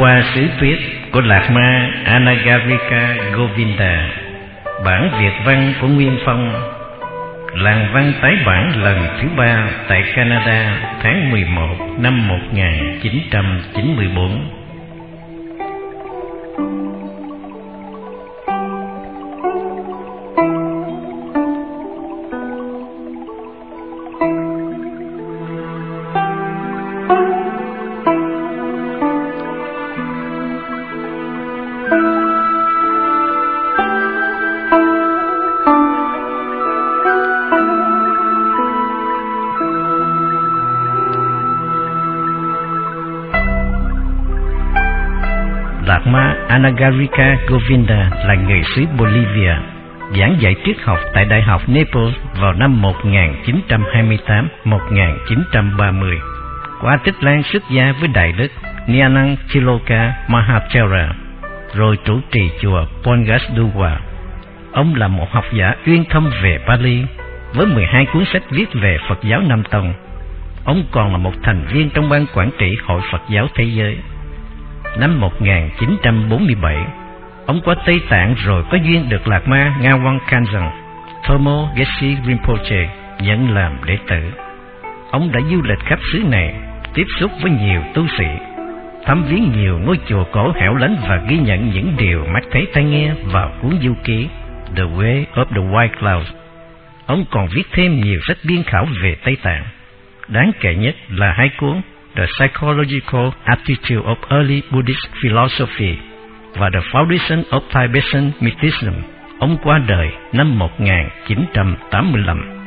qua sử tuyết của Lạc Ma Anagarika Govinda, Bản Việt văn của Nguyên Phong, Làng văn tái bản lần thứ ba tại Canada tháng 11 năm 1994 Anagarika Govinda là người xứ Bolivia, giảng dạy triết học tại Đại học Naples vào năm 1928-1930. Qua tích lan xuất gia với Đại Đức Nyanang Chiloka Mahachara, rồi chủ trì chùa Pongasduwa. Ông là một học giả uyên thâm về Bali, với 12 cuốn sách viết về Phật giáo Nam Tông. Ông còn là một thành viên trong ban quản trị Hội Phật giáo Thế giới. Năm 1947, ông qua Tây Tạng rồi có duyên được Lạc Ma Ngawang Kanzan, Thomo Geshe Rinpoche nhận làm đệ tử. Ông đã du lịch khắp xứ này, tiếp xúc với nhiều tu sĩ, thăm viếng nhiều ngôi chùa cổ hẻo lánh và ghi nhận những điều mắt thấy tai nghe vào cuốn du ký The Way of the White Clouds. Ông còn viết thêm nhiều sách biên khảo về Tây Tạng. Đáng kể nhất là hai cuốn The Psychological Attitude of Early Buddhist Philosophy và The Foundation of Tibetan Mysticism. Ông qua đời năm 1985.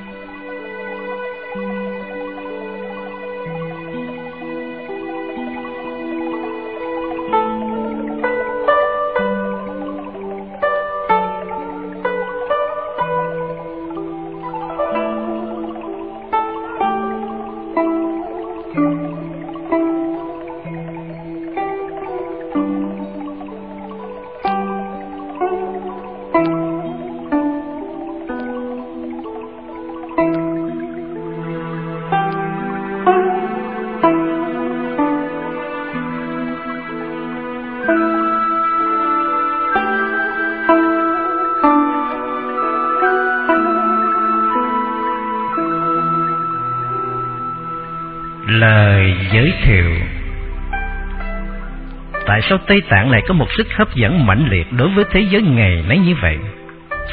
Sao Tây Tạng lại có một sức hấp dẫn mãnh liệt đối với thế giới ngày nay như vậy?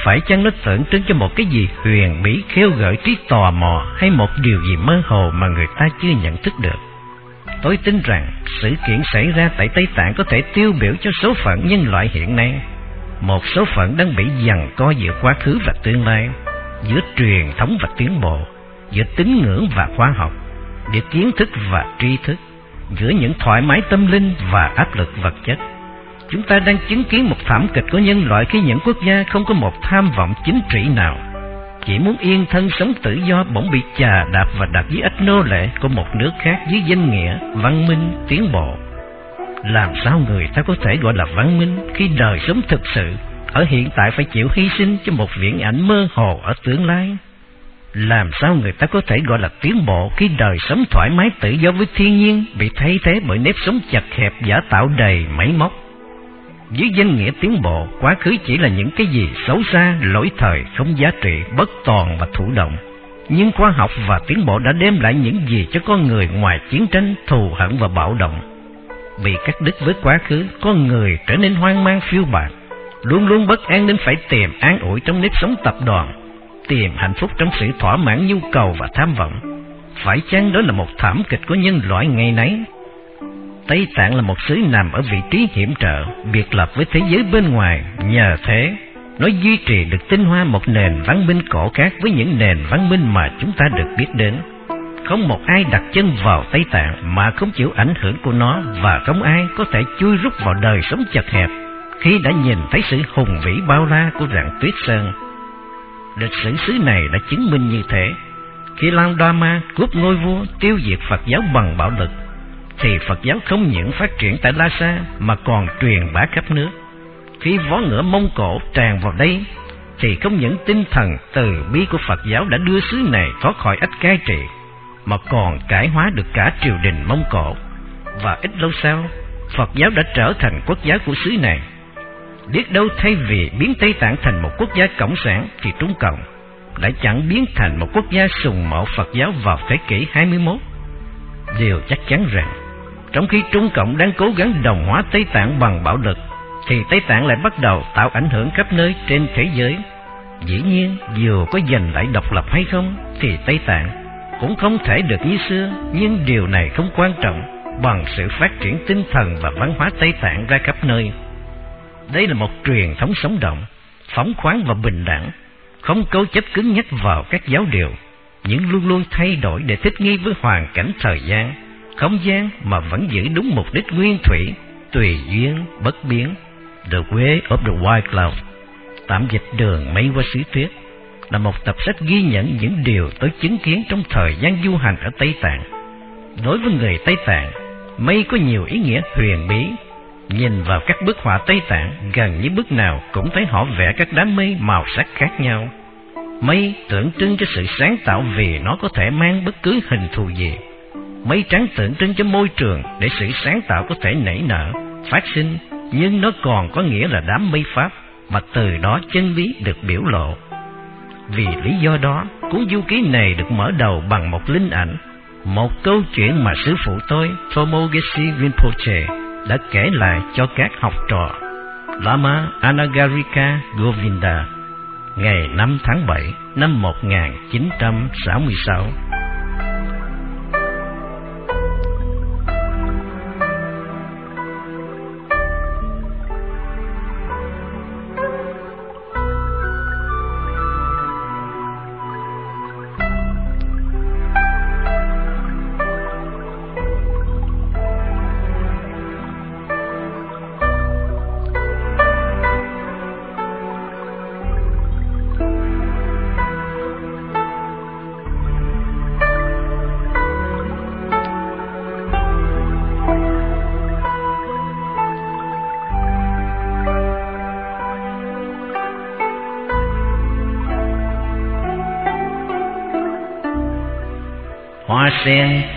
Phải chăng nó tượng trưng cho một cái gì huyền bí khêu gợi trí tò mò hay một điều gì mơ hồ mà người ta chưa nhận thức được? Tôi tin rằng sự kiện xảy ra tại Tây Tạng có thể tiêu biểu cho số phận nhân loại hiện nay. Một số phận đang bị giằng co giữa quá khứ và tương lai, giữa truyền thống và tiến bộ, giữa tín ngưỡng và khoa học giữa kiến thức và tri thức, giữa những thoải mái tâm linh và áp lực vật chất. Chúng ta đang chứng kiến một thảm kịch của nhân loại khi những quốc gia không có một tham vọng chính trị nào. Chỉ muốn yên thân sống tự do bỗng bị chà đạp và đặt dưới ách nô lệ của một nước khác dưới danh nghĩa văn minh, tiến bộ. Làm sao người ta có thể gọi là văn minh khi đời sống thực sự ở hiện tại phải chịu hy sinh cho một viễn ảnh mơ hồ ở tương lai? Làm sao người ta có thể gọi là tiến bộ khi đời sống thoải mái tự do với thiên nhiên bị thay thế bởi nếp sống chặt hẹp giả tạo đầy máy móc? Dưới danh nghĩa tiến bộ, quá khứ chỉ là những cái gì xấu xa, lỗi thời, không giá trị, bất toàn và thụ động. Nhưng khoa học và tiến bộ đã đem lại những gì cho con người ngoài chiến tranh, thù hận và bạo động. Bị cắt đứt với quá khứ, con người trở nên hoang mang phiêu bạt, luôn luôn bất an nên phải tìm an ủi trong nếp sống tập đoàn, tìm hạnh phúc trong sự thỏa mãn nhu cầu và tham vọng. Phải chăng đó là một thảm kịch của nhân loại ngày nay? Tây Tạng là một xứ nằm ở vị trí hiểm trở, biệt lập với thế giới bên ngoài, nhờ thế nó duy trì được tinh hoa một nền văn minh cổ khác với những nền văn minh mà chúng ta được biết đến. Không một ai đặt chân vào Tây Tạng mà không chịu ảnh hưởng của nó và không ai có thể chui rút vào đời sống chật hẹp khi đã nhìn thấy sự hùng vĩ bao la của rặng tuyết sơn Lịch sử xứ này đã chứng minh như thế. Khi Lan Ma cướp ngôi vua tiêu diệt Phật giáo bằng bạo lực, thì Phật giáo không những phát triển tại Lhasa mà còn truyền bá khắp nước. Khi vó ngựa Mông Cổ tràn vào đây, thì không những tinh thần từ bi của Phật giáo đã đưa xứ này thoát khỏi ách cai trị, mà còn cải hóa được cả triều đình Mông Cổ. Và ít lâu sau, Phật giáo đã trở thành quốc giáo của xứ này. Biết đâu thay vì biến Tây Tạng thành một quốc gia cộng sản thì Trung Cộng lại chẳng biến thành một quốc gia sùng mộ Phật giáo vào thế kỷ 21. Điều chắc chắn rằng, trong khi Trung Cộng đang cố gắng đồng hóa Tây Tạng bằng bạo lực, thì Tây Tạng lại bắt đầu tạo ảnh hưởng khắp nơi trên thế giới. Dĩ nhiên, dù có giành lại độc lập hay không, thì Tây Tạng cũng không thể được như xưa, nhưng điều này không quan trọng bằng sự phát triển tinh thần và văn hóa Tây Tạng ra khắp nơi. Đây là một truyền thống sống động, phóng khoáng và bình đẳng, không cố chấp cứng nhắc vào các giáo điều, nhưng luôn luôn thay đổi để thích nghi với hoàn cảnh thời gian, không gian mà vẫn giữ đúng mục đích nguyên thủy, tùy duyên, bất biến. The Way of the White Cloud, tạm dịch đường mây qua xứ tuyết, là một tập sách ghi nhận những điều tôi chứng kiến trong thời gian du hành ở Tây Tạng. Đối với người Tây Tạng, mây có nhiều ý nghĩa huyền bí. Nhìn vào các bức họa Tây Tạng, gần như bức nào cũng thấy họ vẽ các đám mây màu sắc khác nhau. Mây tượng trưng cho sự sáng tạo vì nó có thể mang bất cứ hình thù gì. Mây trắng tượng trưng cho môi trường để sự sáng tạo có thể nảy nở, phát sinh, nhưng nó còn có nghĩa là đám mây pháp, mà từ đó chân lý được biểu lộ. Vì lý do đó, cuốn du ký này được mở đầu bằng một linh ảnh, một câu chuyện mà sư phụ tôi, Tomogeshi Rinpoche, đã kể lại cho các học trò. Lama Anagarika Govinda, ngày 5 tháng 7 năm 1966.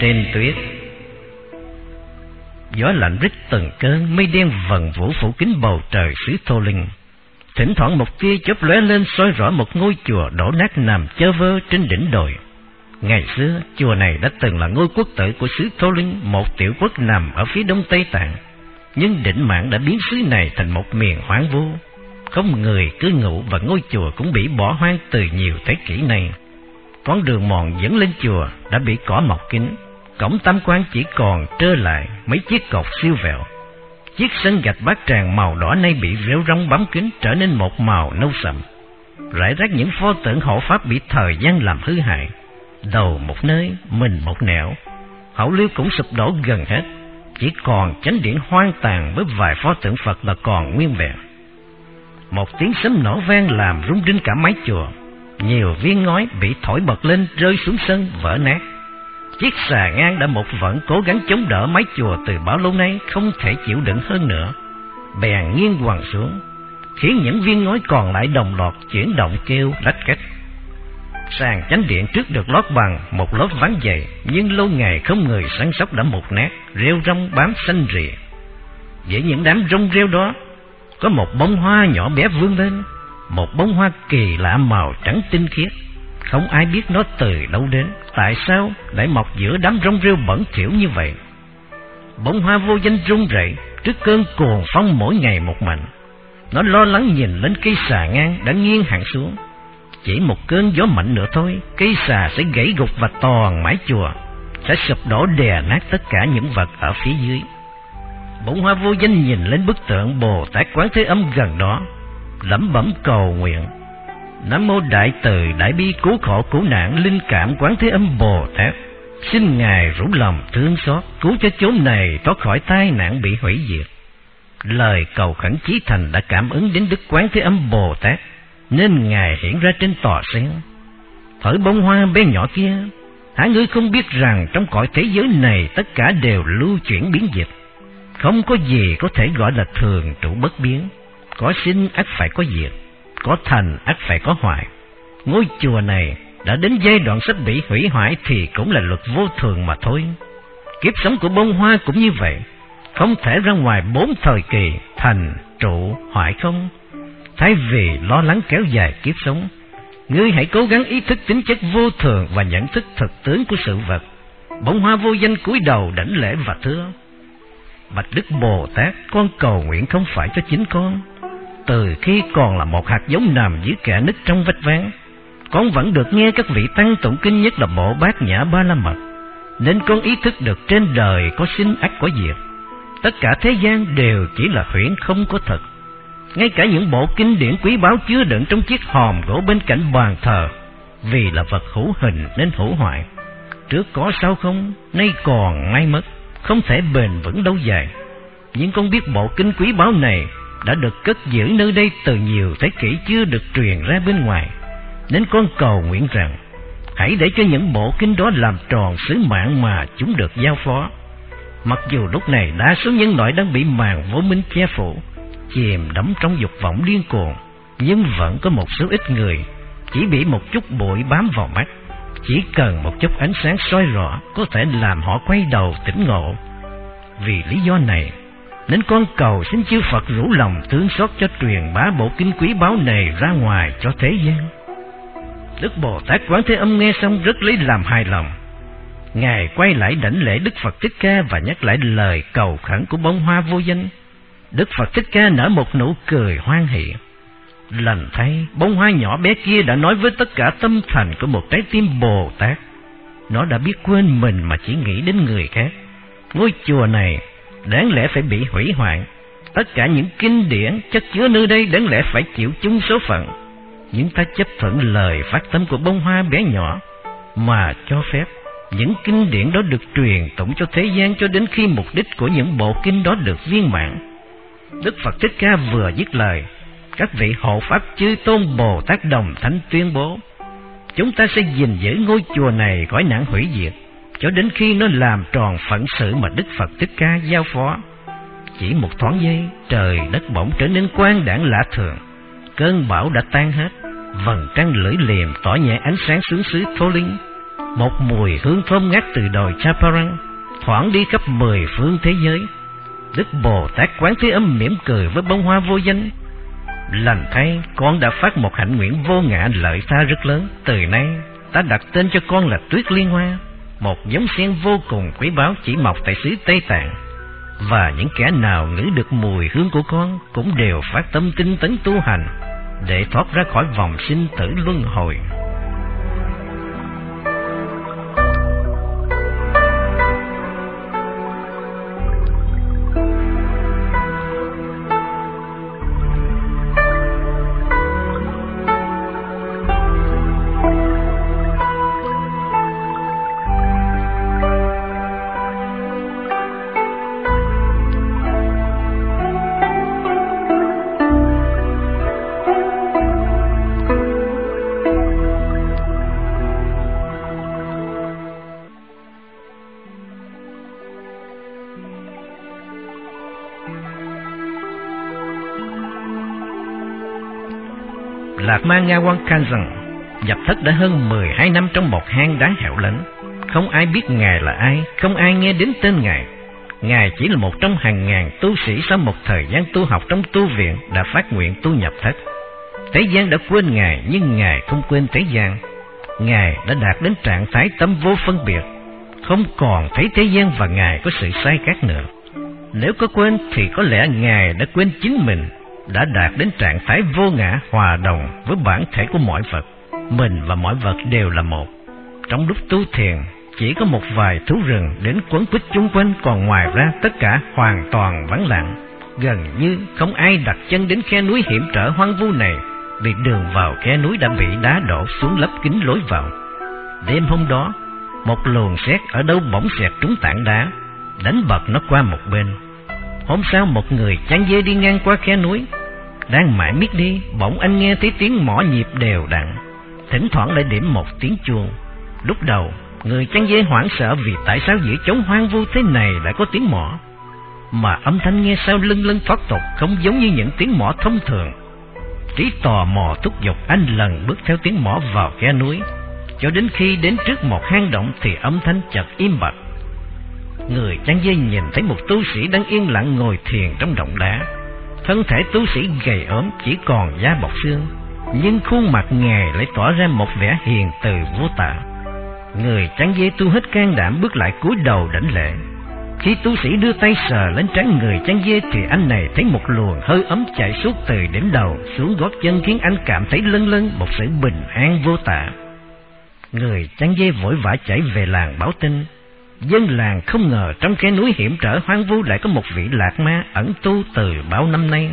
Trên tuyết. Gió lạnh rít từng cơn mây đen vần vũ phủ kín bầu trời xứ thô linh. Thỉnh thoảng một tia chớp lóe lên soi rõ một ngôi chùa đổ nát nằm chơ vơ trên đỉnh đồi. Ngày xưa chùa này đã từng là ngôi quốc tử của xứ thô linh một tiểu quốc nằm ở phía đông tây tạng. Nhưng đỉnh mạng đã biến xứ này thành một miền hoang vu. Không người cứ ngủ và ngôi chùa cũng bị bỏ hoang từ nhiều thế kỷ nay con đường mòn dẫn lên chùa đã bị cỏ mọc kín, cổng tam quan chỉ còn trơ lại mấy chiếc cột siêu vẹo. Chiếc sân gạch bát tràng màu đỏ nay bị rêu rong bám kín trở nên một màu nâu sậm. Rải rác những pho tượng hộ pháp bị thời gian làm hư hại. Đầu một nơi, mình một nẻo. Hậu liêu cũng sụp đổ gần hết. Chỉ còn chánh điện hoang tàn với vài pho tượng Phật là còn nguyên vẹn. Một tiếng sấm nổ vang làm rung rinh cả mái chùa nhiều viên ngói bị thổi bật lên rơi xuống sân vỡ nát. Chiếc xà ngang đã một vẫn cố gắng chống đỡ mái chùa từ bão lâu nay không thể chịu đựng hơn nữa. Bèn nghiêng hoàng xuống, khiến những viên ngói còn lại đồng loạt chuyển động kêu lách cách. Sàn chánh điện trước được lót bằng một lớp ván dày, nhưng lâu ngày không người săn sóc đã mục nát, rêu rong bám xanh rìa. Giữa những đám rong rêu đó, có một bông hoa nhỏ bé vươn lên, một bông hoa kỳ lạ màu trắng tinh khiết. Không ai biết nó từ đâu đến, tại sao lại mọc giữa đám rong rêu bẩn thỉu như vậy. Bông hoa vô danh rung rẩy trước cơn cuồng phong mỗi ngày một mạnh. Nó lo lắng nhìn lên cây xà ngang đã nghiêng hẳn xuống. Chỉ một cơn gió mạnh nữa thôi, cây xà sẽ gãy gục và toàn mái chùa, sẽ sụp đổ đè nát tất cả những vật ở phía dưới. Bông hoa vô danh nhìn lên bức tượng Bồ Tát Quán Thế Âm gần đó, lẩm bẩm cầu nguyện nam mô đại từ đại bi cứu khổ cứu nạn linh cảm quán thế âm bồ tát. Xin ngài rủ lòng thương xót cứu cho chốn này thoát khỏi tai nạn bị hủy diệt. Lời cầu khẩn chí thành đã cảm ứng đến đức quán thế âm bồ tát nên ngài hiện ra trên tòa sen. Thở bông hoa bé nhỏ kia hả ngươi không biết rằng trong cõi thế giới này tất cả đều lưu chuyển biến dịch. Không có gì có thể gọi là thường trụ bất biến có sinh ắt phải có diệt, có thành ắt phải có hoại. Ngôi chùa này đã đến giai đoạn sắp bị hủy hoại thì cũng là luật vô thường mà thôi. Kiếp sống của bông hoa cũng như vậy. không thể ra ngoài bốn thời kỳ thành, trụ, hoại không. Thay vì lo lắng kéo dài kiếp sống, ngươi hãy cố gắng ý thức tính chất vô thường và nhận thức thực tướng của sự vật. Bông hoa vô danh cúi đầu đảnh lễ và thưa: Bạch Đức Bồ Tát, con cầu nguyện không phải cho chính con. Từ khi còn là một hạt giống nằm dưới kẻ nứt trong vách ván, con vẫn được nghe các vị tăng tụng kinh nhất là bộ bát nhã ba la mật, nên con ý thức được trên đời có sinh ác có diệt. Tất cả thế gian đều chỉ là huyễn không có thật. Ngay cả những bộ kinh điển quý báu chứa đựng trong chiếc hòm gỗ bên cạnh bàn thờ, vì là vật hữu hình nên hữu hoại. Trước có sau không, nay còn ngay mất không thể bền vững lâu dài. Nhưng con biết bộ kinh quý báu này đã được cất giữ nơi đây từ nhiều thế kỷ chưa được truyền ra bên ngoài. Nên con cầu nguyện rằng, hãy để cho những bộ kinh đó làm tròn sứ mạng mà chúng được giao phó. Mặc dù lúc này đa số nhân loại đang bị màn vô minh che phủ, chìm đắm trong dục vọng điên cuồng, nhưng vẫn có một số ít người chỉ bị một chút bụi bám vào mắt chỉ cần một chút ánh sáng soi rõ có thể làm họ quay đầu tỉnh ngộ. Vì lý do này, nên con cầu xin chư Phật rủ lòng thương xót cho truyền bá bộ kinh quý báu này ra ngoài cho thế gian. Đức Bồ Tát Quán Thế Âm nghe xong rất lấy làm hài lòng. Ngài quay lại đảnh lễ Đức Phật Thích Ca và nhắc lại lời cầu khẩn của bông hoa vô danh. Đức Phật Thích Ca nở một nụ cười hoan hỷ. Lành thấy bông hoa nhỏ bé kia đã nói với tất cả tâm thành của một trái tim Bồ Tát. Nó đã biết quên mình mà chỉ nghĩ đến người khác. Ngôi chùa này đáng lẽ phải bị hủy hoại. Tất cả những kinh điển chất chứa nơi đây đáng lẽ phải chịu chung số phận. Những ta chấp thuận lời phát tâm của bông hoa bé nhỏ mà cho phép những kinh điển đó được truyền tụng cho thế gian cho đến khi mục đích của những bộ kinh đó được viên mãn. Đức Phật Thích Ca vừa dứt lời các vị hộ pháp chư tôn Bồ Tát Đồng Thánh tuyên bố, chúng ta sẽ gìn giữ ngôi chùa này khỏi nạn hủy diệt, cho đến khi nó làm tròn phận sự mà Đức Phật Thích Ca giao phó. Chỉ một thoáng giây, trời đất bỗng trở nên quang đảng lạ thường, cơn bão đã tan hết, vầng trăng lưỡi liềm tỏ nhẹ ánh sáng xuống xứ Thô Linh. Một mùi hương thơm ngát từ đồi Chaparang thoảng đi khắp mười phương thế giới. Đức Bồ Tát Quán Thế Âm mỉm cười với bông hoa vô danh, Lành thay, con đã phát một hạnh nguyện vô ngã lợi tha rất lớn. Từ nay, ta đặt tên cho con là Tuyết Liên Hoa, một giống sen vô cùng quý báu chỉ mọc tại xứ Tây Tạng. Và những kẻ nào ngửi được mùi hương của con cũng đều phát tâm tinh tấn tu hành để thoát ra khỏi vòng sinh tử luân hồi. Lạc Ma Nga Quan rằng, nhập thất đã hơn 12 năm trong một hang đá hẻo lánh. Không ai biết Ngài là ai, không ai nghe đến tên Ngài. Ngài chỉ là một trong hàng ngàn tu sĩ sau một thời gian tu học trong tu viện đã phát nguyện tu nhập thất. Thế gian đã quên Ngài nhưng Ngài không quên thế gian. Ngài đã đạt đến trạng thái tâm vô phân biệt, không còn thấy thế gian và Ngài có sự sai khác nữa. Nếu có quên thì có lẽ Ngài đã quên chính mình đã đạt đến trạng thái vô ngã hòa đồng với bản thể của mọi vật. Mình và mọi vật đều là một. Trong lúc tu thiền, chỉ có một vài thú rừng đến quấn quýt chung quanh, còn ngoài ra tất cả hoàn toàn vắng lặng. Gần như không ai đặt chân đến khe núi hiểm trở hoang vu này, vì đường vào khe núi đã bị đá đổ xuống lấp kín lối vào. Đêm hôm đó, một luồng sét ở đâu bỗng xẹt trúng tảng đá, đánh bật nó qua một bên Hôm sau một người chăn dê đi ngang qua khe núi. Đang mãi miết đi, Bỗng anh nghe thấy tiếng mỏ nhịp đều đặn. Thỉnh thoảng lại điểm một tiếng chuông. Lúc đầu, Người chăn dê hoảng sợ vì tại sao giữa trống hoang vu thế này lại có tiếng mỏ. Mà âm thanh nghe sao lưng lưng thoát tục Không giống như những tiếng mỏ thông thường. Trí tò mò thúc giục anh lần bước theo tiếng mỏ vào khe núi. Cho đến khi đến trước một hang động thì âm thanh chợt im bặt. Người chăn dây nhìn thấy một tu sĩ đang yên lặng ngồi thiền trong động đá. Thân thể tu sĩ gầy ốm chỉ còn da bọc xương, nhưng khuôn mặt ngài lại tỏa ra một vẻ hiền từ vô tả. Người chăn dây tu hết can đảm bước lại cúi đầu đảnh lễ. Khi tu sĩ đưa tay sờ lên trán người chăn dê thì anh này thấy một luồng hơi ấm chạy suốt từ đỉnh đầu xuống gót chân khiến anh cảm thấy lân lân một sự bình an vô tả. Người chăn dê vội vã chạy về làng báo tin. Dân làng không ngờ trong khe núi hiểm trở hoang vu lại có một vị lạc ma ẩn tu từ bao năm nay.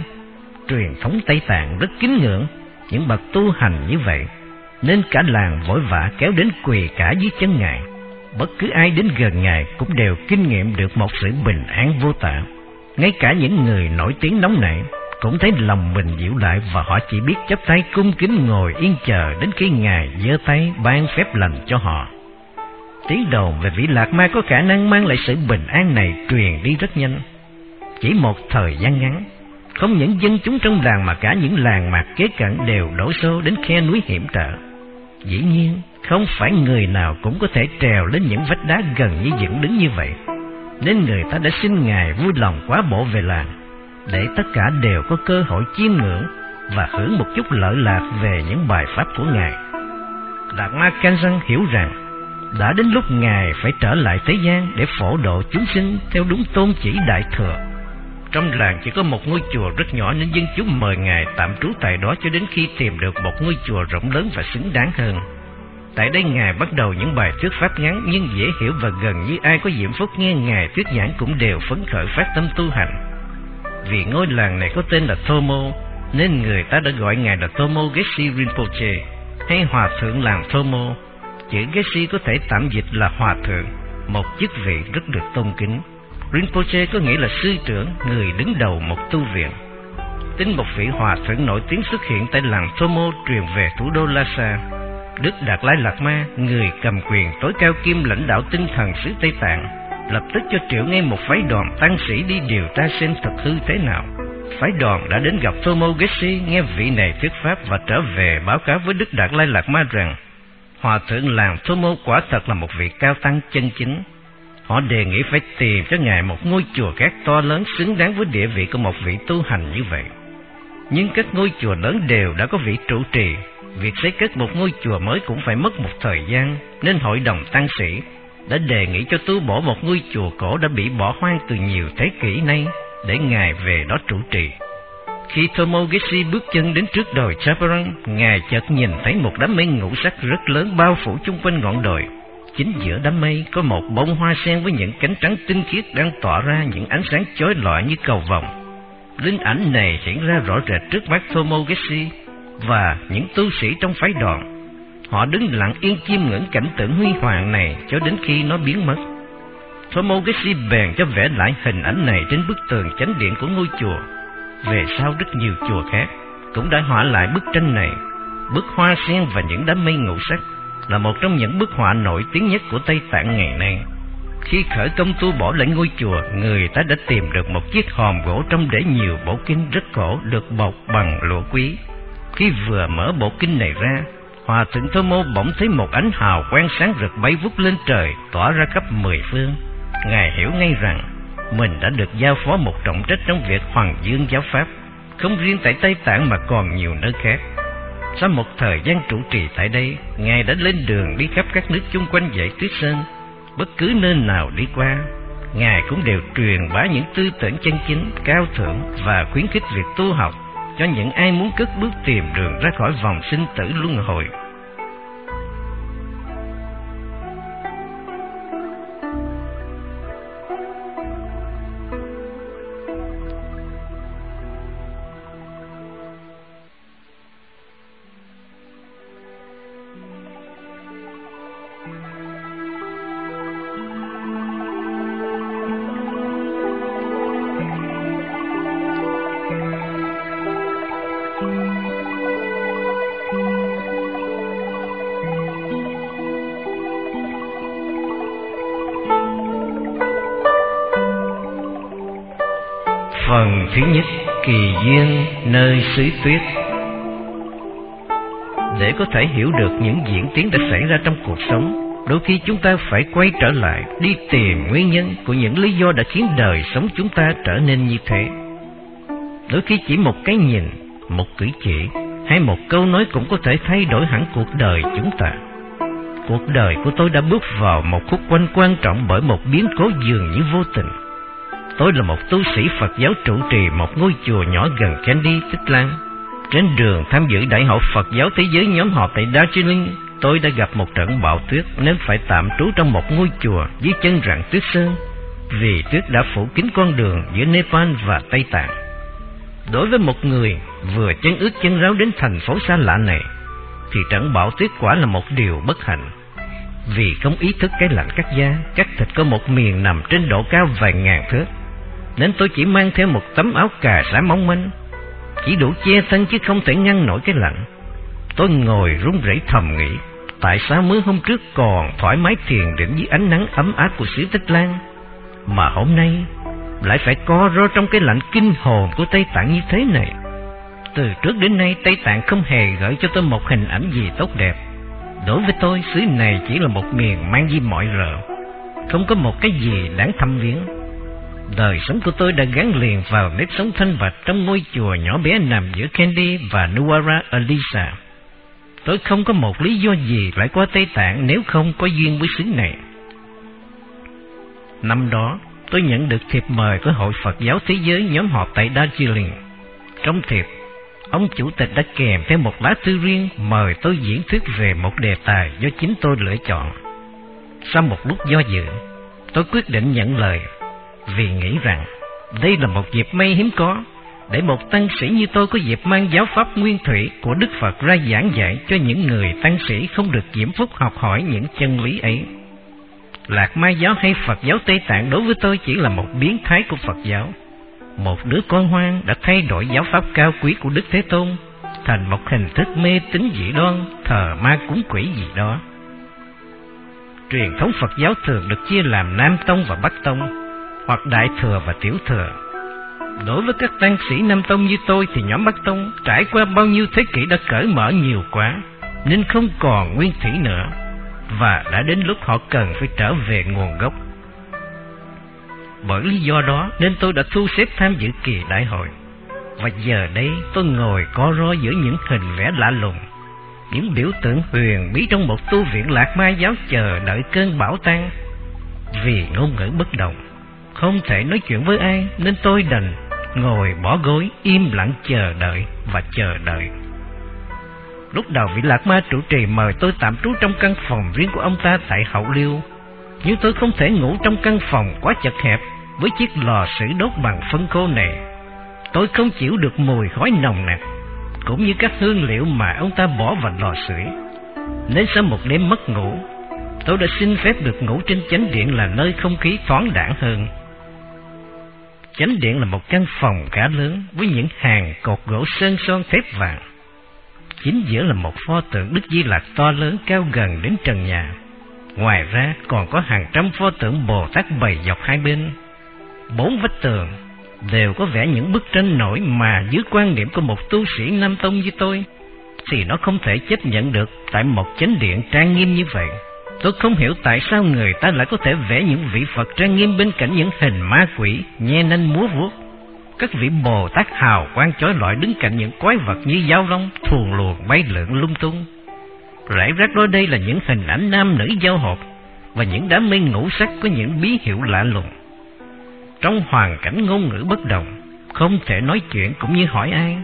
Truyền thống Tây Tạng rất kính ngưỡng những bậc tu hành như vậy, nên cả làng vội vã kéo đến quỳ cả dưới chân ngài. Bất cứ ai đến gần ngài cũng đều kinh nghiệm được một sự bình an vô tả. Ngay cả những người nổi tiếng nóng nảy cũng thấy lòng mình dịu lại và họ chỉ biết chấp tay cung kính ngồi yên chờ đến khi ngài giơ tay ban phép lành cho họ. Tiếng đồn về vị lạc ma có khả năng mang lại sự bình an này truyền đi rất nhanh. Chỉ một thời gian ngắn, không những dân chúng trong làng mà cả những làng mạc kế cận đều đổ xô đến khe núi hiểm trở. Dĩ nhiên, không phải người nào cũng có thể trèo lên những vách đá gần như dựng đứng như vậy. Nên người ta đã xin Ngài vui lòng quá bộ về làng, để tất cả đều có cơ hội chiêm ngưỡng và hưởng một chút lợi lạc về những bài pháp của Ngài. Đạt Ma Kanzan hiểu rằng đã đến lúc Ngài phải trở lại thế gian để phổ độ chúng sinh theo đúng tôn chỉ Đại Thừa. Trong làng chỉ có một ngôi chùa rất nhỏ nên dân chúng mời Ngài tạm trú tại đó cho đến khi tìm được một ngôi chùa rộng lớn và xứng đáng hơn. Tại đây Ngài bắt đầu những bài thuyết pháp ngắn nhưng dễ hiểu và gần như ai có diễm phúc nghe Ngài thuyết giảng cũng đều phấn khởi phát tâm tu hành. Vì ngôi làng này có tên là Thomo, nên người ta đã gọi Ngài là Thomo Geshe Rinpoche, hay Hòa Thượng làng Thomo. Chữ Geshe có thể tạm dịch là Hòa Thượng, một chức vị rất được tôn kính. Rinpoche có nghĩa là sư trưởng, người đứng đầu một tu viện. Tính một vị hòa thượng nổi tiếng xuất hiện tại làng Thomo truyền về thủ đô Lhasa Đức Đạt Lai Lạt Ma, người cầm quyền tối cao kim lãnh đạo tinh thần xứ Tây Tạng, lập tức cho triệu ngay một phái đoàn tăng sĩ đi điều tra xem thật hư thế nào. Phái đoàn đã đến gặp Thomo Geshe nghe vị này thuyết pháp và trở về báo cáo với Đức Đạt Lai Lạt Ma rằng Hòa thượng làng Mô quả thật là một vị cao tăng chân chính. Họ đề nghị phải tìm cho ngài một ngôi chùa khác to lớn xứng đáng với địa vị của một vị tu hành như vậy. Nhưng các ngôi chùa lớn đều đã có vị trụ trì Việc xây cất một ngôi chùa mới cũng phải mất một thời gian, nên hội đồng tăng sĩ đã đề nghị cho tu bổ một ngôi chùa cổ đã bị bỏ hoang từ nhiều thế kỷ nay để ngài về đó trụ trì. Khi Tomogishi bước chân đến trước đồi Chaparang, ngài chợt nhìn thấy một đám mây ngũ sắc rất lớn bao phủ chung quanh ngọn đồi. Chính giữa đám mây có một bông hoa sen với những cánh trắng tinh khiết đang tỏa ra những ánh sáng chói lọi như cầu vồng. Linh ảnh này hiện ra rõ rệt trước mắt Tomogishi và những tu sĩ trong phái đoàn. Họ đứng lặng yên chiêm ngưỡng cảnh tượng huy hoàng này cho đến khi nó biến mất. Tomogashi bèn cho vẽ lại hình ảnh này trên bức tường chánh điện của ngôi chùa. Về sau rất nhiều chùa khác cũng đã họa lại bức tranh này. Bức hoa sen và những đám mây ngũ sắc là một trong những bức họa nổi tiếng nhất của Tây Tạng ngày nay. Khi khởi công tu bổ lại ngôi chùa, người ta đã tìm được một chiếc hòm gỗ trong để nhiều bộ kinh rất cổ được bọc bằng lụa quý. Khi vừa mở bộ kinh này ra, Hòa thượng Thơ Mô bỗng thấy một ánh hào quang sáng rực bay vút lên trời, tỏa ra khắp mười phương. Ngài hiểu ngay rằng mình đã được giao phó một trọng trách trong việc hoàng dương giáo pháp, không riêng tại Tây Tạng mà còn nhiều nơi khác. Sau một thời gian trụ trì tại đây, Ngài đã lên đường đi khắp các nước chung quanh dãy Tuyết Sơn. Bất cứ nơi nào đi qua, Ngài cũng đều truyền bá những tư tưởng chân chính, cao thượng và khuyến khích việc tu học cho những ai muốn cất bước tìm đường ra khỏi vòng sinh tử luân hồi thứ nhất Kỳ duyên nơi xứ tuyết Để có thể hiểu được những diễn tiến đã xảy ra trong cuộc sống đôi khi chúng ta phải quay trở lại đi tìm nguyên nhân của những lý do đã khiến đời sống chúng ta trở nên như thế. Đôi khi chỉ một cái nhìn, một cử chỉ hay một câu nói cũng có thể thay đổi hẳn cuộc đời chúng ta. Cuộc đời của tôi đã bước vào một khúc quanh quan trọng bởi một biến cố dường như vô tình. Tôi là một tu sĩ Phật giáo trụ trì một ngôi chùa nhỏ gần Candy, Tích Lan. Trên đường tham dự Đại hội Phật giáo Thế giới nhóm họp tại Darjeeling, tôi đã gặp một trận bão tuyết nên phải tạm trú trong một ngôi chùa dưới chân rặng tuyết sơn vì tuyết đã phủ kín con đường giữa Nepal và Tây Tạng. Đối với một người vừa chân ướt chân ráo đến thành phố xa lạ này, thì trận bão tuyết quả là một điều bất hạnh. Vì không ý thức cái lạnh cắt da, cắt thịt có một miền nằm trên độ cao vài ngàn thước, nên tôi chỉ mang theo một tấm áo cà sa mỏng manh, chỉ đủ che thân chứ không thể ngăn nổi cái lạnh. Tôi ngồi run rẩy thầm nghĩ, tại sao mới hôm trước còn thoải mái thiền định dưới ánh nắng ấm áp của xứ Tích Lan, mà hôm nay lại phải co ro trong cái lạnh kinh hồn của Tây Tạng như thế này. Từ trước đến nay Tây Tạng không hề gửi cho tôi một hình ảnh gì tốt đẹp. Đối với tôi, xứ này chỉ là một miền mang di mọi rợ, không có một cái gì đáng thăm viếng. Đời sống của tôi đã gắn liền vào nếp sống thanh bạch trong ngôi chùa nhỏ bé nằm giữa Candy và Nuwara Elisa. Tôi không có một lý do gì lại qua Tây Tạng nếu không có duyên với xứ này. Năm đó, tôi nhận được thiệp mời của Hội Phật giáo Thế giới nhóm họp tại Darjeeling. Trong thiệp, ông chủ tịch đã kèm theo một lá thư riêng mời tôi diễn thuyết về một đề tài do chính tôi lựa chọn. Sau một lúc do dự, tôi quyết định nhận lời vì nghĩ rằng đây là một dịp may hiếm có để một tăng sĩ như tôi có dịp mang giáo pháp nguyên thủy của Đức Phật ra giảng dạy cho những người tăng sĩ không được diễm phúc học hỏi những chân lý ấy. Lạc Ma giáo hay Phật giáo Tây Tạng đối với tôi chỉ là một biến thái của Phật giáo. Một đứa con hoang đã thay đổi giáo pháp cao quý của Đức Thế Tôn thành một hình thức mê tín dị đoan, thờ ma cúng quỷ gì đó. Truyền thống Phật giáo thường được chia làm Nam Tông và Bắc Tông, hoặc Đại Thừa và Tiểu Thừa. Đối với các tăng sĩ Nam Tông như tôi thì nhóm Bắc Tông trải qua bao nhiêu thế kỷ đã cởi mở nhiều quá, nên không còn nguyên thủy nữa và đã đến lúc họ cần phải trở về nguồn gốc. Bởi lý do đó nên tôi đã thu xếp tham dự kỳ đại hội. Và giờ đây tôi ngồi có ro giữa những hình vẽ lạ lùng, những biểu tượng huyền bí trong một tu viện lạc ma giáo chờ đợi cơn bão tan. Vì ngôn ngữ bất đồng, không thể nói chuyện với ai nên tôi đành ngồi bỏ gối im lặng chờ đợi và chờ đợi. Lúc đầu vị lạc ma trụ trì mời tôi tạm trú trong căn phòng riêng của ông ta tại Hậu Liêu. Nhưng tôi không thể ngủ trong căn phòng quá chật hẹp với chiếc lò sưởi đốt bằng phân khô này. Tôi không chịu được mùi khói nồng nặc, cũng như các hương liệu mà ông ta bỏ vào lò sưởi. Nên sau một đêm mất ngủ, tôi đã xin phép được ngủ trên chánh điện là nơi không khí thoáng đãng hơn. Chánh điện là một căn phòng khá lớn với những hàng cột gỗ sơn son thép vàng Chính giữa là một pho tượng Đức Di Lặc to lớn cao gần đến trần nhà. Ngoài ra còn có hàng trăm pho tượng Bồ Tát bày dọc hai bên. Bốn vách tường đều có vẽ những bức tranh nổi mà dưới quan điểm của một tu sĩ Nam Tông như tôi, thì nó không thể chấp nhận được tại một chánh điện trang nghiêm như vậy. Tôi không hiểu tại sao người ta lại có thể vẽ những vị Phật trang nghiêm bên cạnh những hình ma quỷ nhe nanh múa vuốt các vị Bồ Tát hào quang chói lọi đứng cạnh những quái vật như dao long, thuồng luồng bay lượn lung tung. Rải rác đôi đây là những hình ảnh nam nữ giao hợp và những đám mây ngũ sắc có những bí hiệu lạ lùng. Trong hoàn cảnh ngôn ngữ bất đồng, không thể nói chuyện cũng như hỏi ai.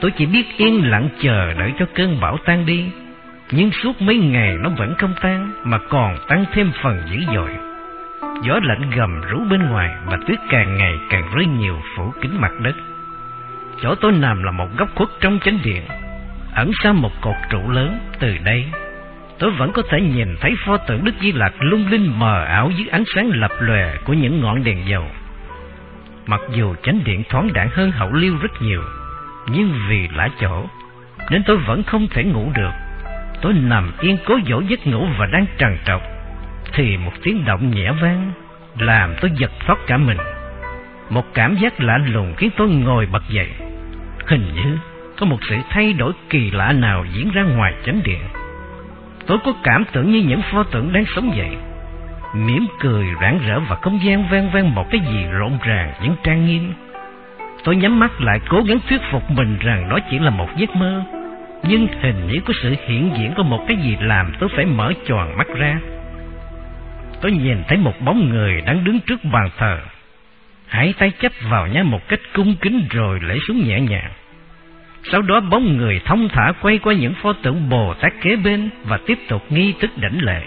Tôi chỉ biết yên lặng chờ đợi cho cơn bão tan đi. Nhưng suốt mấy ngày nó vẫn không tan mà còn tăng thêm phần dữ dội. Gió lạnh gầm rú bên ngoài và tuyết càng ngày càng rơi nhiều phủ kín mặt đất. Chỗ tôi nằm là một góc khuất trong chánh điện, ẩn sau một cột trụ lớn. Từ đây, tôi vẫn có thể nhìn thấy pho tượng Đức Di Lặc lung linh mờ ảo dưới ánh sáng lập lòe của những ngọn đèn dầu. Mặc dù chánh điện thoáng đãng hơn hậu liêu rất nhiều, nhưng vì lã chỗ, nên tôi vẫn không thể ngủ được. Tôi nằm yên cố dỗ giấc ngủ và đang trằn trọc, thì một tiếng động nhẹ vang, làm tôi giật thoát cả mình. Một cảm giác lạ lùng khiến tôi ngồi bật dậy. Hình như có một sự thay đổi kỳ lạ nào diễn ra ngoài chánh điện. tôi có cảm tưởng như những pho tượng đang sống dậy mỉm cười rạng rỡ và không gian vang vang một cái gì rộn ràng những trang nghiêm tôi nhắm mắt lại cố gắng thuyết phục mình rằng đó chỉ là một giấc mơ nhưng hình như có sự hiện diện của một cái gì làm tôi phải mở tròn mắt ra. Tôi nhìn thấy một bóng người đang đứng trước bàn thờ. Hai tay chấp vào nhau một cách cung kính rồi lễ xuống nhẹ nhàng. Sau đó bóng người thông thả quay qua những pho tượng Bồ Tát kế bên và tiếp tục nghi thức đảnh lễ.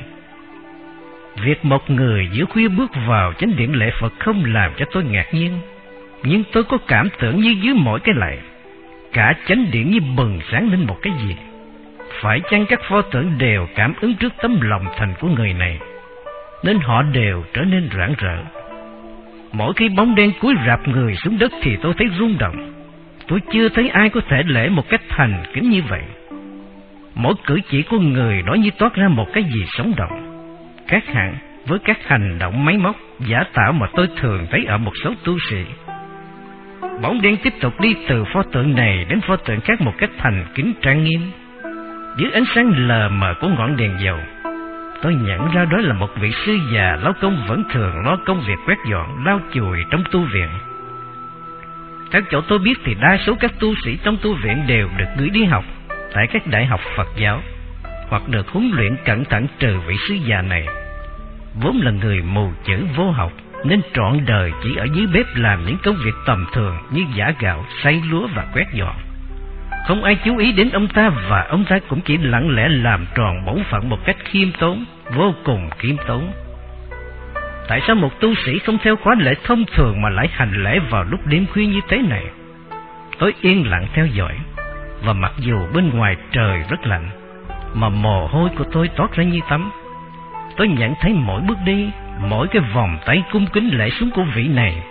Việc một người giữa khuya bước vào chánh điện lễ Phật không làm cho tôi ngạc nhiên, nhưng tôi có cảm tưởng như dưới mỗi cái lạy, cả chánh điện như bừng sáng lên một cái gì. Phải chăng các pho tượng đều cảm ứng trước tấm lòng thành của người này, nên họ đều trở nên rạng rỡ. Mỗi khi bóng đen cúi rạp người xuống đất thì tôi thấy rung động tôi chưa thấy ai có thể lễ một cách thành kính như vậy. Mỗi cử chỉ của người đó như toát ra một cái gì sống động. Khác hẳn với các hành động máy móc, giả tạo mà tôi thường thấy ở một số tu sĩ. Bóng đen tiếp tục đi từ pho tượng này đến pho tượng khác một cách thành kính trang nghiêm. Dưới ánh sáng lờ mờ của ngọn đèn dầu, tôi nhận ra đó là một vị sư già lão công vẫn thường lo công việc quét dọn, lau chùi trong tu viện. Theo chỗ tôi biết thì đa số các tu sĩ trong tu viện đều được gửi đi học tại các đại học Phật giáo hoặc được huấn luyện cẩn thận trừ vị sứ già này. Vốn là người mù chữ vô học nên trọn đời chỉ ở dưới bếp làm những công việc tầm thường như giả gạo, xay lúa và quét dọn. Không ai chú ý đến ông ta và ông ta cũng chỉ lặng lẽ làm tròn bổn phận một cách khiêm tốn, vô cùng khiêm tốn. Tại sao một tu sĩ không theo khóa lễ thông thường mà lại hành lễ vào lúc đêm khuya như thế này? Tôi yên lặng theo dõi, và mặc dù bên ngoài trời rất lạnh, mà mồ hôi của tôi toát ra như tắm. Tôi nhận thấy mỗi bước đi, mỗi cái vòng tay cung kính lễ xuống của vị này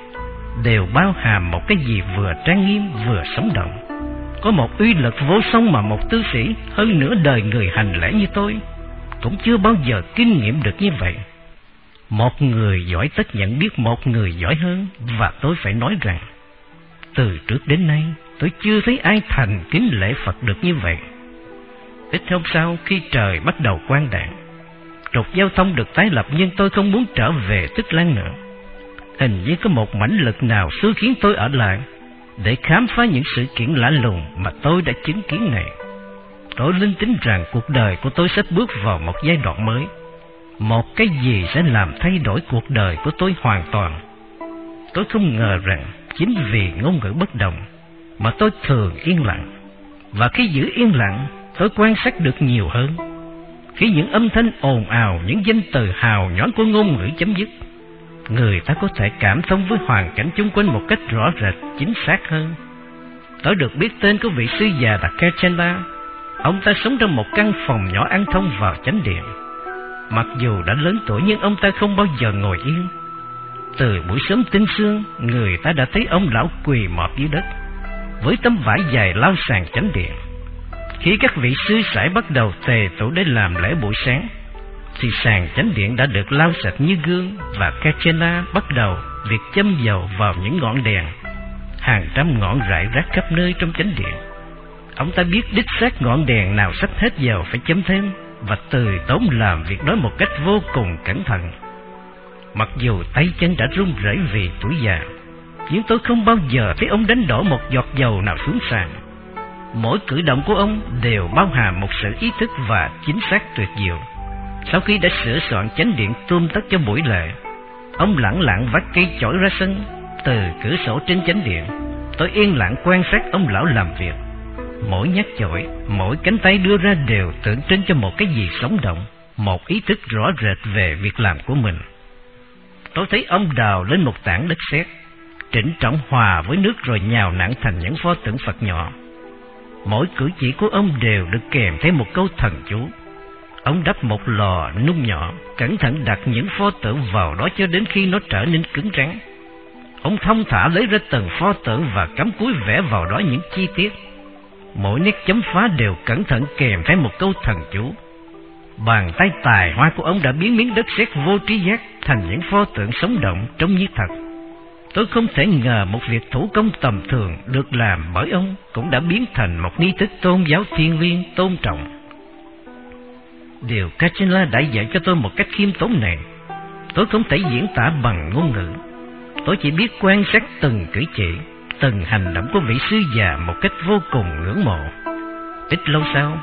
đều bao hàm một cái gì vừa trang nghiêm vừa sống động. Có một uy lực vô song mà một tư sĩ hơn nửa đời người hành lễ như tôi cũng chưa bao giờ kinh nghiệm được như vậy. Một người giỏi tất nhận biết một người giỏi hơn và tôi phải nói rằng từ trước đến nay tôi chưa thấy ai thành kính lễ Phật được như vậy. Ít hôm sau khi trời bắt đầu quang đạn, trục giao thông được tái lập nhưng tôi không muốn trở về tức Lan nữa. Hình như có một mãnh lực nào xứ khiến tôi ở lại để khám phá những sự kiện lạ lùng mà tôi đã chứng kiến này. Tôi linh tính rằng cuộc đời của tôi sắp bước vào một giai đoạn mới một cái gì sẽ làm thay đổi cuộc đời của tôi hoàn toàn. Tôi không ngờ rằng chính vì ngôn ngữ bất đồng mà tôi thường yên lặng. Và khi giữ yên lặng, tôi quan sát được nhiều hơn. Khi những âm thanh ồn ào, những danh từ hào nhoáng của ngôn ngữ chấm dứt, người ta có thể cảm thông với hoàn cảnh chung quanh một cách rõ rệt, chính xác hơn. Tôi được biết tên của vị sư già là Kachenda. Ông ta sống trong một căn phòng nhỏ ăn thông vào chánh điện. Mặc dù đã lớn tuổi nhưng ông ta không bao giờ ngồi yên. Từ buổi sớm tinh sương, người ta đã thấy ông lão quỳ mọp dưới đất, với tấm vải dài lao sàn chánh điện. Khi các vị sư sãi bắt đầu tề tụ để làm lễ buổi sáng, thì sàn chánh điện đã được lau sạch như gương và Kachena bắt đầu việc châm dầu vào những ngọn đèn. Hàng trăm ngọn rải rác khắp nơi trong chánh điện. Ông ta biết đích xác ngọn đèn nào sắp hết dầu phải chấm thêm và từ tốn làm việc đó một cách vô cùng cẩn thận. Mặc dù tay chân đã run rẩy vì tuổi già, nhưng tôi không bao giờ thấy ông đánh đổ một giọt dầu nào xuống sàn. Mỗi cử động của ông đều bao hàm một sự ý thức và chính xác tuyệt diệu. Sau khi đã sửa soạn chánh điện tươm tất cho buổi lễ, ông lặng lặng vắt cây chổi ra sân từ cửa sổ trên chánh điện. Tôi yên lặng quan sát ông lão làm việc mỗi nhát chổi, mỗi cánh tay đưa ra đều tượng trưng cho một cái gì sống động, một ý thức rõ rệt về việc làm của mình. Tôi thấy ông đào lên một tảng đất sét, trịnh trọng hòa với nước rồi nhào nặn thành những pho tượng Phật nhỏ. Mỗi cử chỉ của ông đều được kèm theo một câu thần chú. Ông đắp một lò nung nhỏ, cẩn thận đặt những pho tượng vào đó cho đến khi nó trở nên cứng rắn. Ông thông thả lấy ra từng pho tượng và cắm cúi vẽ vào đó những chi tiết mỗi nét chấm phá đều cẩn thận kèm theo một câu thần chú. Bàn tay tài hoa của ông đã biến miếng đất sét vô trí giác thành những pho tượng sống động trông như thật. Tôi không thể ngờ một việc thủ công tầm thường được làm bởi ông cũng đã biến thành một nghi thức tôn giáo thiêng liêng tôn trọng. Điều Kachinla đã dạy cho tôi một cách khiêm tốn này, tôi không thể diễn tả bằng ngôn ngữ. Tôi chỉ biết quan sát từng cử chỉ, từng hành động của vị sư già một cách vô cùng ngưỡng mộ. Ít lâu sau,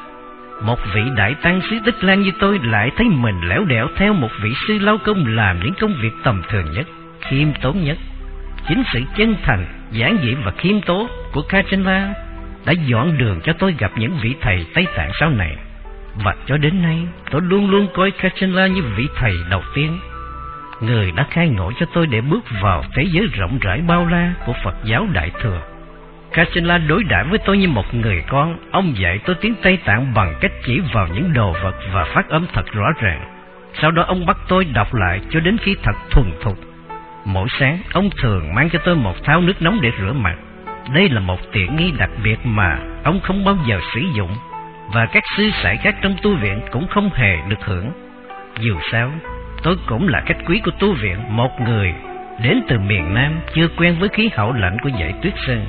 một vị đại tăng sĩ Tích Lan như tôi lại thấy mình lẻo đẻo theo một vị sư lao công làm những công việc tầm thường nhất, khiêm tốn nhất. Chính sự chân thành, giản dị và khiêm tốn của Kachanla đã dọn đường cho tôi gặp những vị thầy Tây Tạng sau này. Và cho đến nay, tôi luôn luôn coi Kachanla như vị thầy đầu tiên. Người đã khai ngộ cho tôi để bước vào thế giới rộng rãi bao la của Phật giáo Đại Thừa. Kachanla đối đãi với tôi như một người con. Ông dạy tôi tiếng Tây Tạng bằng cách chỉ vào những đồ vật và phát âm thật rõ ràng. Sau đó ông bắt tôi đọc lại cho đến khi thật thuần thục. Mỗi sáng, ông thường mang cho tôi một thao nước nóng để rửa mặt. Đây là một tiện nghi đặc biệt mà ông không bao giờ sử dụng và các sư sãi khác trong tu viện cũng không hề được hưởng. Dù sao, tôi cũng là khách quý của tu viện, một người đến từ miền Nam chưa quen với khí hậu lạnh của dãy tuyết sơn.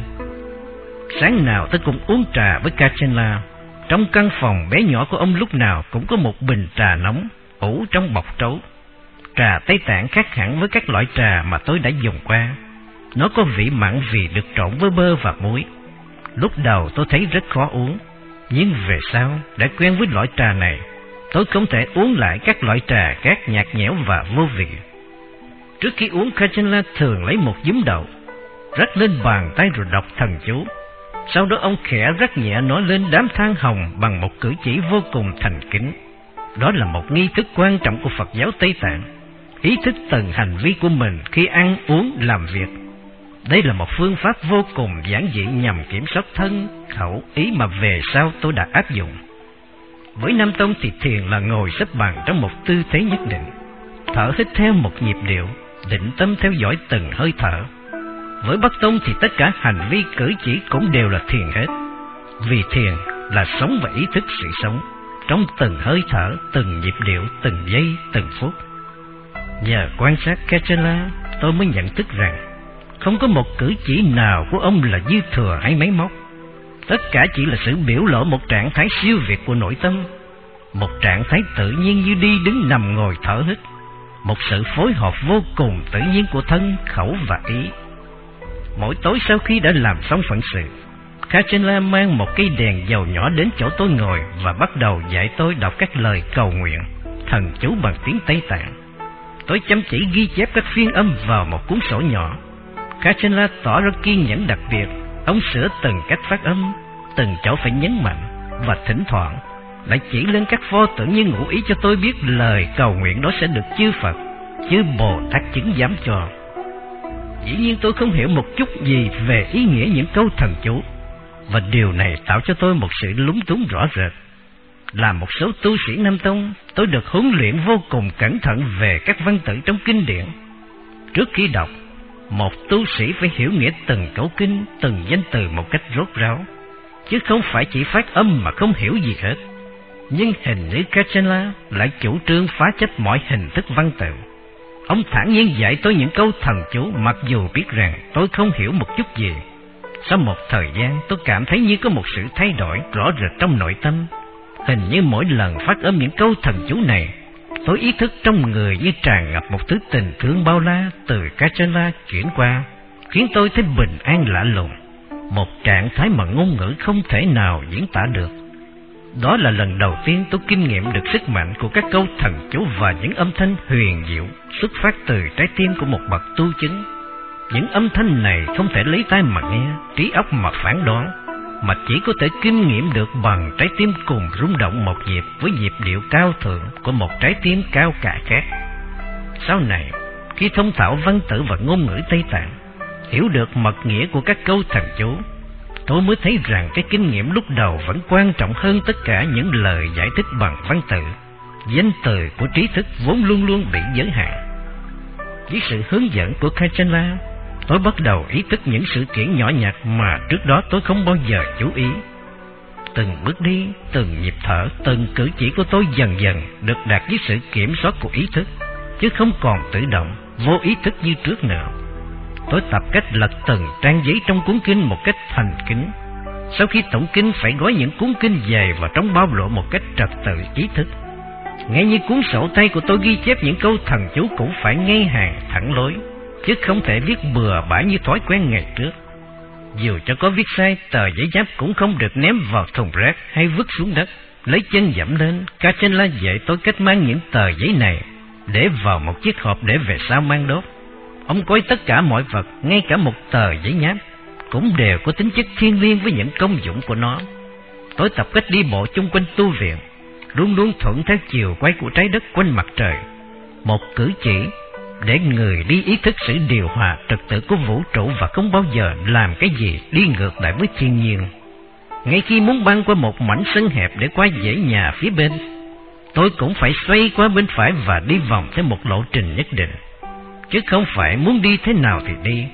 Sáng nào tôi cũng uống trà với Kachenla. Trong căn phòng bé nhỏ của ông lúc nào cũng có một bình trà nóng ủ trong bọc trấu. Trà Tây Tạng khác hẳn với các loại trà mà tôi đã dùng qua. Nó có vị mặn vì được trộn với bơ và muối. Lúc đầu tôi thấy rất khó uống, nhưng về sau đã quen với loại trà này, tôi không thể uống lại các loại trà khác nhạt nhẽo và vô vị. Trước khi uống Kachenla thường lấy một giấm đậu, rắc lên bàn tay rồi đọc thần chú. Sau đó ông khẽ rắc nhẹ nói lên đám than hồng bằng một cử chỉ vô cùng thành kính. Đó là một nghi thức quan trọng của Phật giáo Tây Tạng. Ý thức từng hành vi của mình khi ăn, uống, làm việc. Đây là một phương pháp vô cùng giản dị nhằm kiểm soát thân, khẩu, ý mà về sau tôi đã áp dụng. Với Nam Tông thì thiền là ngồi xếp bằng trong một tư thế nhất định, thở hít theo một nhịp điệu, định tâm theo dõi từng hơi thở với Bắc Tông thì tất cả hành vi cử chỉ cũng đều là thiền hết. Vì thiền là sống và ý thức sự sống, trong từng hơi thở, từng nhịp điệu, từng giây, từng phút. Nhờ quan sát Kachela, tôi mới nhận thức rằng không có một cử chỉ nào của ông là dư thừa hay máy móc. Tất cả chỉ là sự biểu lộ một trạng thái siêu việt của nội tâm, một trạng thái tự nhiên như đi đứng nằm ngồi thở hít, một sự phối hợp vô cùng tự nhiên của thân, khẩu và ý Mỗi tối sau khi đã làm xong phận sự, Kachenla mang một cây đèn dầu nhỏ đến chỗ tôi ngồi và bắt đầu dạy tôi đọc các lời cầu nguyện, thần chú bằng tiếng Tây Tạng. Tôi chăm chỉ ghi chép các phiên âm vào một cuốn sổ nhỏ. Kachenla tỏ ra kiên nhẫn đặc biệt, ông sửa từng cách phát âm, từng chỗ phải nhấn mạnh và thỉnh thoảng lại chỉ lên các pho tượng như ngụ ý cho tôi biết lời cầu nguyện đó sẽ được chư Phật, chư Bồ Tát chứng giám cho. Dĩ nhiên tôi không hiểu một chút gì về ý nghĩa những câu thần chú Và điều này tạo cho tôi một sự lúng túng rõ rệt là một số tu sĩ Nam Tông, Tôi được huấn luyện vô cùng cẩn thận về các văn tự trong kinh điển Trước khi đọc, Một tu sĩ phải hiểu nghĩa từng cấu kinh, Từng danh từ một cách rốt ráo, Chứ không phải chỉ phát âm mà không hiểu gì hết Nhưng hình như Kachanla lại chủ trương phá chấp mọi hình thức văn tự Ông thản nhiên dạy tôi những câu thần chú, mặc dù biết rằng tôi không hiểu một chút gì. Sau một thời gian, tôi cảm thấy như có một sự thay đổi rõ rệt trong nội tâm. Hình như mỗi lần phát âm những câu thần chú này, tôi ý thức trong người như tràn ngập một thứ tình thương bao la từ Kachala chuyển qua, khiến tôi thấy bình an lạ lùng. Một trạng thái mà ngôn ngữ không thể nào diễn tả được. Đó là lần đầu tiên tôi kinh nghiệm được sức mạnh của các câu thần chú và những âm thanh huyền diệu xuất phát từ trái tim của một bậc tu chứng. Những âm thanh này không thể lấy tai mà nghe, trí óc mà phán đoán, mà chỉ có thể kinh nghiệm được bằng trái tim cùng rung động một nhịp với nhịp điệu cao thượng của một trái tim cao cả khác. Sau này, khi thông thạo văn tử và ngôn ngữ Tây Tạng, hiểu được mật nghĩa của các câu thần chú, tôi mới thấy rằng cái kinh nghiệm lúc đầu vẫn quan trọng hơn tất cả những lời giải thích bằng văn tự. Danh từ của trí thức vốn luôn luôn bị giới hạn. Với sự hướng dẫn của Kachanla, tôi bắt đầu ý thức những sự kiện nhỏ nhặt mà trước đó tôi không bao giờ chú ý. Từng bước đi, từng nhịp thở, từng cử chỉ của tôi dần dần được đạt với sự kiểm soát của ý thức, chứ không còn tự động, vô ý thức như trước nữa. Tôi tập cách lật từng trang giấy trong cuốn kinh một cách thành kính. Sau khi tổng kinh phải gói những cuốn kinh dày vào trong bao lộ một cách trật tự trí thức. Ngay như cuốn sổ tay của tôi ghi chép những câu thần chú cũng phải ngay hàng thẳng lối, chứ không thể viết bừa bãi như thói quen ngày trước. Dù cho có viết sai, tờ giấy giáp cũng không được ném vào thùng rác hay vứt xuống đất. Lấy chân dẫm lên, ca trên la dạy tôi cách mang những tờ giấy này để vào một chiếc hộp để về sau mang đốt. Ông coi tất cả mọi vật, ngay cả một tờ giấy nháp, cũng đều có tính chất thiêng liêng với những công dụng của nó. Tôi tập cách đi bộ chung quanh tu viện, luôn luôn thuận theo chiều quay của trái đất quanh mặt trời. Một cử chỉ để người đi ý thức sự điều hòa trật tự của vũ trụ và không bao giờ làm cái gì đi ngược lại với thiên nhiên. Ngay khi muốn băng qua một mảnh sân hẹp để qua dãy nhà phía bên, tôi cũng phải xoay qua bên phải và đi vòng theo một lộ trình nhất định, chứ không phải muốn đi thế nào thì đi.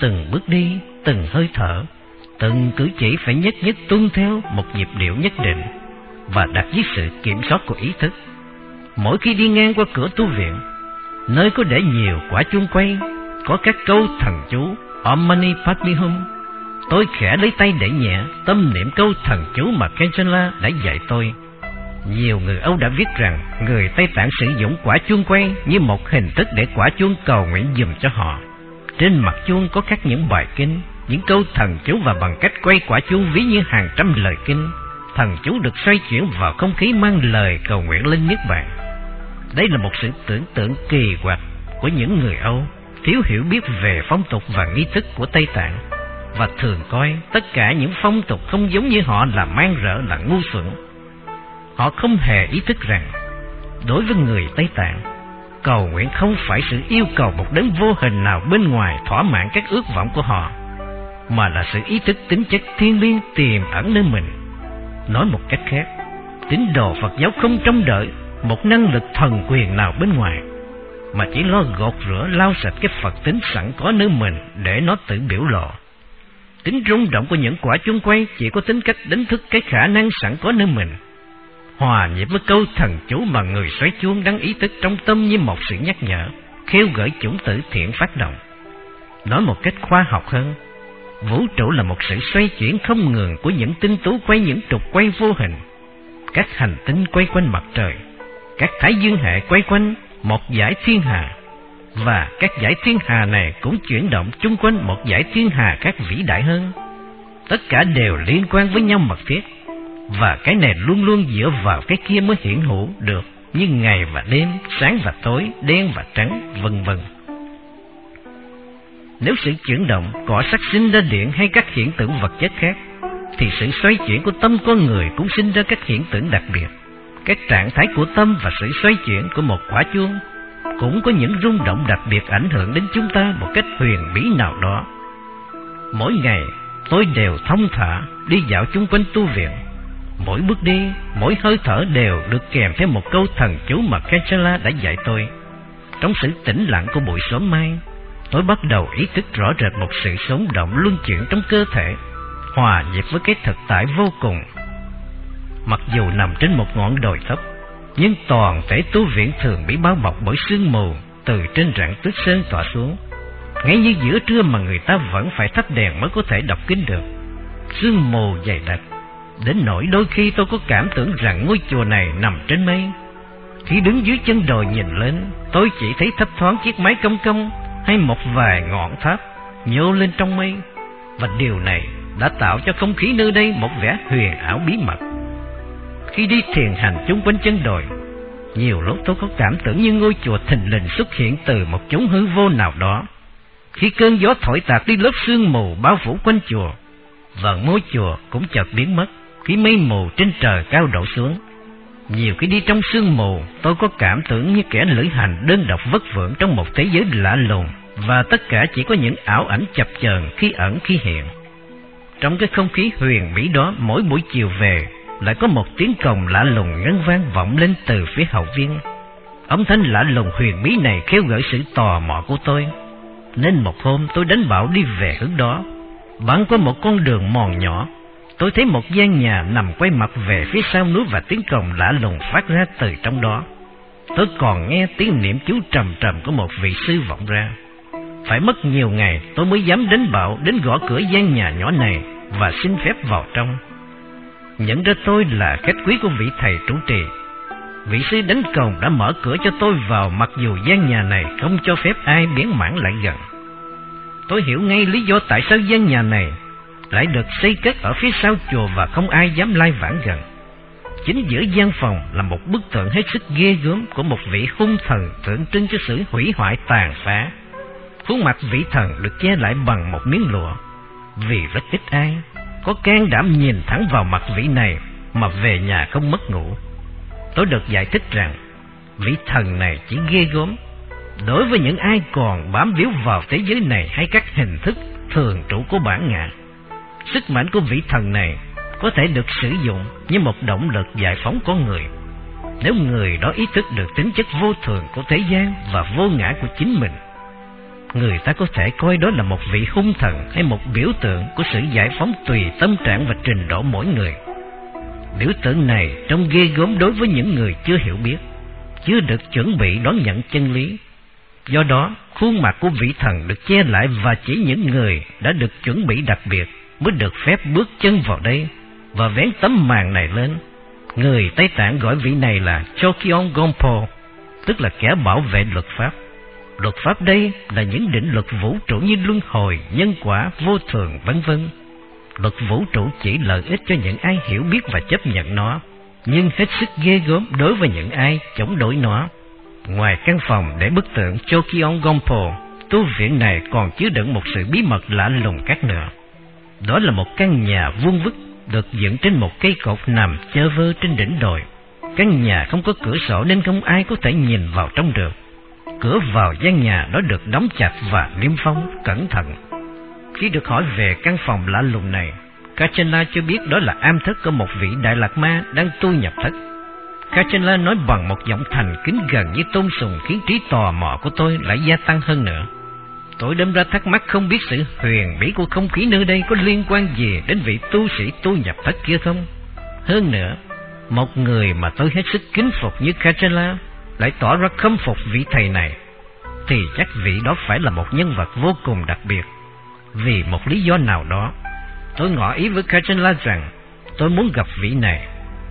Từng bước đi, từng hơi thở, từng cử chỉ phải nhất nhất tuân theo một nhịp điệu nhất định và đặt dưới sự kiểm soát của ý thức. Mỗi khi đi ngang qua cửa tu viện, nơi có để nhiều quả chuông quay, có các câu thần chú Om Mani Padme Hum. Tôi khẽ lấy tay để nhẹ, tâm niệm câu thần chú mà Kanchanla đã dạy tôi. Nhiều người Âu đã viết rằng người Tây Tạng sử dụng quả chuông quay như một hình thức để quả chuông cầu nguyện dùm cho họ. Trên mặt chuông có các những bài kinh, những câu thần chú và bằng cách quay quả chuông ví như hàng trăm lời kinh, thần chú được xoay chuyển vào không khí mang lời cầu nguyện lên nước bạn. Đây là một sự tưởng tượng kỳ quặc của những người Âu thiếu hiểu biết về phong tục và nghi thức của Tây Tạng và thường coi tất cả những phong tục không giống như họ là mang rỡ là ngu xuẩn. Họ không hề ý thức rằng đối với người Tây Tạng, cầu nguyện không phải sự yêu cầu một đấng vô hình nào bên ngoài thỏa mãn các ước vọng của họ, mà là sự ý thức tính chất thiên liêng tiềm ẩn nơi mình. Nói một cách khác, tín đồ Phật giáo không trông đợi một năng lực thần quyền nào bên ngoài, mà chỉ lo gột rửa lau sạch cái Phật tính sẵn có nơi mình để nó tự biểu lộ. Tính rung động của những quả chuông quay chỉ có tính cách đánh thức cái khả năng sẵn có nơi mình. Hòa nhịp với câu thần chú mà người xoáy chuông đang ý thức trong tâm như một sự nhắc nhở, khiêu gợi chủng tử thiện phát động. Nói một cách khoa học hơn, vũ trụ là một sự xoay chuyển không ngừng của những tinh tú quay những trục quay vô hình. Các hành tinh quay quanh mặt trời, các thái dương hệ quay quanh một giải thiên hà và các giải thiên hà này cũng chuyển động chung quanh một giải thiên hà khác vĩ đại hơn. Tất cả đều liên quan với nhau mật thiết, và cái này luôn luôn dựa vào cái kia mới hiện hữu được như ngày và đêm, sáng và tối, đen và trắng, vân vân. Nếu sự chuyển động cỏ sắc sinh ra điện hay các hiện tượng vật chất khác, thì sự xoay chuyển của tâm con người cũng sinh ra các hiện tượng đặc biệt. Các trạng thái của tâm và sự xoay chuyển của một quả chuông cũng có những rung động đặc biệt ảnh hưởng đến chúng ta một cách huyền bí nào đó. Mỗi ngày, tôi đều thông thả đi dạo chung quanh tu viện. Mỗi bước đi, mỗi hơi thở đều được kèm theo một câu thần chú mà Kanchala đã dạy tôi. Trong sự tĩnh lặng của buổi sớm mai, tôi bắt đầu ý thức rõ rệt một sự sống động luân chuyển trong cơ thể, hòa nhịp với cái thực tại vô cùng. Mặc dù nằm trên một ngọn đồi thấp, nhưng toàn thể tu viện thường bị bao bọc bởi sương mù từ trên rặng tuyết sơn tỏa xuống. Ngay như giữa trưa mà người ta vẫn phải thắp đèn mới có thể đọc kinh được. Sương mù dày đặc, đến nỗi đôi khi tôi có cảm tưởng rằng ngôi chùa này nằm trên mây. Khi đứng dưới chân đồi nhìn lên, tôi chỉ thấy thấp thoáng chiếc máy công công hay một vài ngọn tháp nhô lên trong mây. Và điều này đã tạo cho không khí nơi đây một vẻ huyền ảo bí mật. Khi đi thiền hành chúng quanh chân đồi, nhiều lúc tôi có cảm tưởng như ngôi chùa thình lình xuất hiện từ một chốn hư vô nào đó. Khi cơn gió thổi tạt đi lớp sương mù bao phủ quanh chùa, vầng ngôi chùa cũng chợt biến mất khi mây mù trên trời cao đổ xuống. Nhiều khi đi trong sương mù, tôi có cảm tưởng như kẻ lữ hành đơn độc vất vưởng trong một thế giới lạ lùng, và tất cả chỉ có những ảo ảnh chập chờn khi ẩn khi hiện. Trong cái không khí huyền bí đó, mỗi buổi chiều về, lại có một tiếng cồng lạ lùng ngân vang vọng lên từ phía hậu viên. Âm thanh lạ lùng huyền bí này khéo gợi sự tò mò của tôi. Nên một hôm tôi đánh bảo đi về hướng đó. Băng qua một con đường mòn nhỏ, tôi thấy một gian nhà nằm quay mặt về phía sau núi và tiếng cồng lạ lùng phát ra từ trong đó. Tôi còn nghe tiếng niệm chú trầm trầm của một vị sư vọng ra. Phải mất nhiều ngày tôi mới dám đánh bảo đến gõ cửa gian nhà nhỏ này và xin phép vào trong nhận ra tôi là khách quý của vị thầy chủ trì. Vị sư đánh cồng đã mở cửa cho tôi vào mặc dù gian nhà này không cho phép ai biến mãn lại gần. Tôi hiểu ngay lý do tại sao gian nhà này lại được xây cất ở phía sau chùa và không ai dám lai vãng gần. Chính giữa gian phòng là một bức tượng hết sức ghê gớm của một vị hung thần tượng trưng cho sự hủy hoại tàn phá. Khuôn mặt vị thần được che lại bằng một miếng lụa, vì rất ít ai có can đảm nhìn thẳng vào mặt vị này mà về nhà không mất ngủ. Tôi được giải thích rằng vị thần này chỉ ghê gớm đối với những ai còn bám víu vào thế giới này hay các hình thức thường trụ của bản ngã. Sức mạnh của vị thần này có thể được sử dụng như một động lực giải phóng con người. Nếu người đó ý thức được tính chất vô thường của thế gian và vô ngã của chính mình, người ta có thể coi đó là một vị hung thần hay một biểu tượng của sự giải phóng tùy tâm trạng và trình độ mỗi người. Biểu tượng này trông ghê gớm đối với những người chưa hiểu biết, chưa được chuẩn bị đón nhận chân lý. Do đó, khuôn mặt của vị thần được che lại và chỉ những người đã được chuẩn bị đặc biệt mới được phép bước chân vào đây và vén tấm màn này lên. Người Tây Tạng gọi vị này là Chokyon Gompo, tức là kẻ bảo vệ luật pháp. Luật pháp đây là những định luật vũ trụ như luân hồi, nhân quả, vô thường, vân vân. Luật vũ trụ chỉ lợi ích cho những ai hiểu biết và chấp nhận nó, nhưng hết sức ghê gớm đối với những ai chống đối nó. Ngoài căn phòng để bức tượng Chokion Gompo, tu viện này còn chứa đựng một sự bí mật lạ lùng khác nữa. Đó là một căn nhà vuông vức được dựng trên một cây cột nằm chơ vơ trên đỉnh đồi. Căn nhà không có cửa sổ nên không ai có thể nhìn vào trong được. Cửa vào gian nhà đó được đóng chặt và niêm phong cẩn thận. Khi được hỏi về căn phòng lạ lùng này, Kachana cho biết đó là am thất của một vị Đại Lạc Ma đang tu nhập thất. Kachana nói bằng một giọng thành kính gần như tôn sùng khiến trí tò mò của tôi lại gia tăng hơn nữa. Tôi đâm ra thắc mắc không biết sự huyền bí của không khí nơi đây có liên quan gì đến vị tu sĩ tu nhập thất kia không? Hơn nữa, một người mà tôi hết sức kính phục như Kachela lại tỏ ra khâm phục vị thầy này, thì chắc vị đó phải là một nhân vật vô cùng đặc biệt. Vì một lý do nào đó, tôi ngỏ ý với Kachela rằng tôi muốn gặp vị này,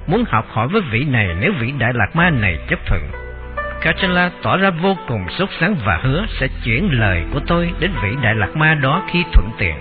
muốn học hỏi với vị này nếu vị Đại Lạc Ma này chấp thuận. Kachala tỏ ra vô cùng sốt sắng và hứa sẽ chuyển lời của tôi đến vị Đại Lạc Ma đó khi thuận tiện.